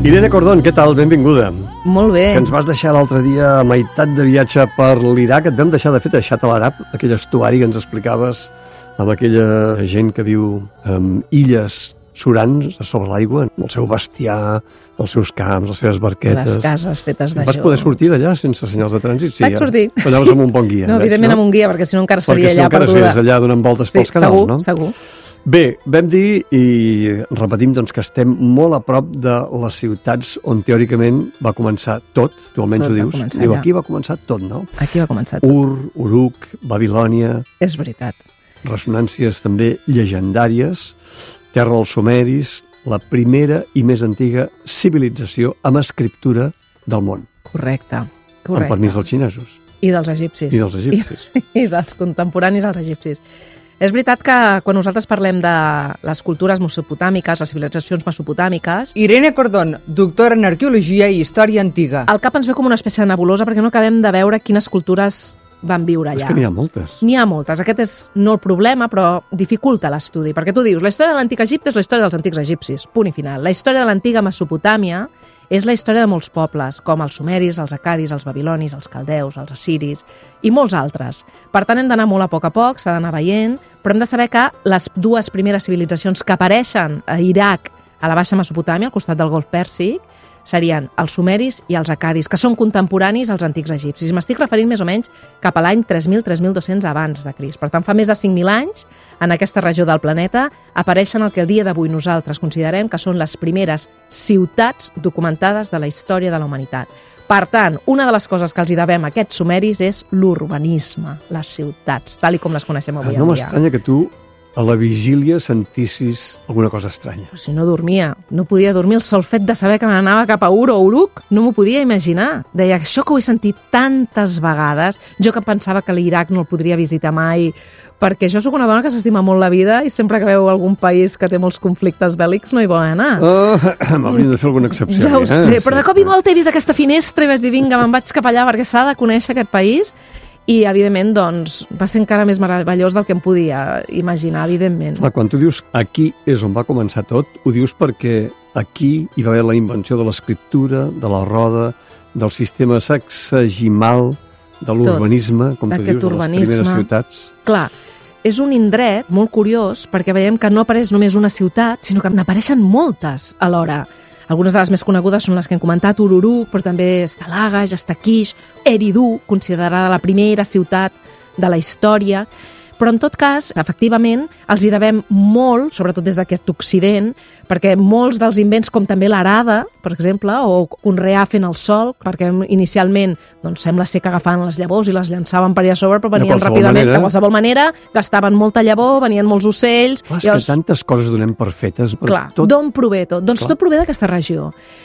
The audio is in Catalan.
Irene Cordón, què tal? Benvinguda. Molt bé. Que ens vas deixar l'altre dia a meitat de viatge per l'Iraq. Et vam deixar, de fet, a Xat al-Arab, aquell estuari que ens explicaves amb aquella gent que viu en illes surants a sobre l'aigua, el seu bestiar, els seus camps, les seves barquetes... Les cases fetes de Vas poder sortir d'allà sense senyals de trànsit? Sí, Vaig sortir. Anaves amb un bon guia. No, veig, evidentment amb un guia, perquè si no encara perquè seria si no allà encara perduda. series allà donant voltes Sí, pels canals, segur, no? segur. Bé, vam dir i repetim doncs, que estem molt a prop de les ciutats on teòricament va començar tot, tu almenys Tot ho dius. començar Diu, allà. aquí va començar tot, no? Aquí va començar tot. Ur, Uruk, Babilònia, És veritat. ressonàncies també llegendàries, terra dels sumeris, la primera i més antiga civilització amb escriptura del món, Correcte. amb Correcte. permís dels xinesos I dels egipcis. i dels egipcis. I, i dels contemporanis als egipcis. És veritat que quan nosaltres parlem de les cultures mesopotàmiques, les civilitzacions mesopotàmiques, Irene Cordón, doctora en Arqueologia i Història Antiga. al cap ens ve com una espècie de nebulosa perquè no acabem de veure quines cultures van viure allà. És que n'hi ha moltes. N'hi ha moltes. Aquest és no el problema, però dificulta l'estudi. Perquè tu dius, la història de l'antic Egipte és la història dels antics egipcis, punt i final. La història de l'antiga Mesopotàmia és la història de molts pobles, com els sumeris, els acadis, els babilonis, els caldeus, els assiris i molts altres. Per tant, hem d'anar molt a poc a poc, s'ha d'anar veient, però hem de saber que les dues primeres civilitzacions que apareixen a Iraq, a la Baixa Mesopotàmia, al costat del Golf Pèrsic, serien els sumeris i els acadis, que són contemporanis als antics egipcis. M'estic referint més o menys cap a l'any 3.000-3.200 abans de Crist. Per tant, fa més de 5.000 anys, en aquesta regió del planeta, apareixen el que el dia d'avui nosaltres considerem que són les primeres ciutats documentades de la història de la humanitat. Per tant, una de les coses que els hi devem a aquests sumeris és l'urbanisme, les ciutats, tal i com les coneixem avui no en dia. m'estranya que tu a la vigília sentissis alguna cosa estranya. Però si no dormia, no podia dormir. El sol fet de saber que m'anava cap a Ur o Uruk, no m'ho podia imaginar. Deia, això que ho he sentit tantes vegades, jo que pensava que l'Iraq no el podria visitar mai, perquè jo sóc una dona que s'estima molt la vida i sempre que veu algun país que té molts conflictes bèl·lics no hi vol anar. Oh, M'hauríem de fer alguna excepció. ja ho aquí, sé, eh? però de cop i volta he vist aquesta finestra i vaig dir, vinga, me'n vaig cap allà perquè s'ha de conèixer aquest país i, evidentment, doncs, va ser encara més meravellós del que em podia imaginar, evidentment. Clar, quan tu dius aquí és on va començar tot, ho dius perquè aquí hi va haver la invenció de l'escriptura, de la roda, del sistema sexagimal, de l'urbanisme, com tu dius, de les urbanisme. primeres ciutats. Clar, és un indret molt curiós perquè veiem que no apareix només una ciutat, sinó que n'apareixen moltes alhora. Algunes de les més conegudes són les que hem comentat, Ururu, però també està Kish, Eridu, considerada la primera ciutat de la història. Però, en tot cas, efectivament, els hi devem molt, sobretot des d'aquest Occident, perquè molts dels invents, com també l'arada, per exemple, o conrear fent el sol, perquè inicialment doncs, sembla ser que agafaven les llavors i les llançaven per allà sobre, però De venien qualsevol ràpidament, manera. de qualsevol manera, gastaven molta llavor, venien molts ocells... Clar, és llavors- que tantes coses donem per fetes. però Clar, tot... d'on prové tot? Doncs Clar. tot prové d'aquesta regió.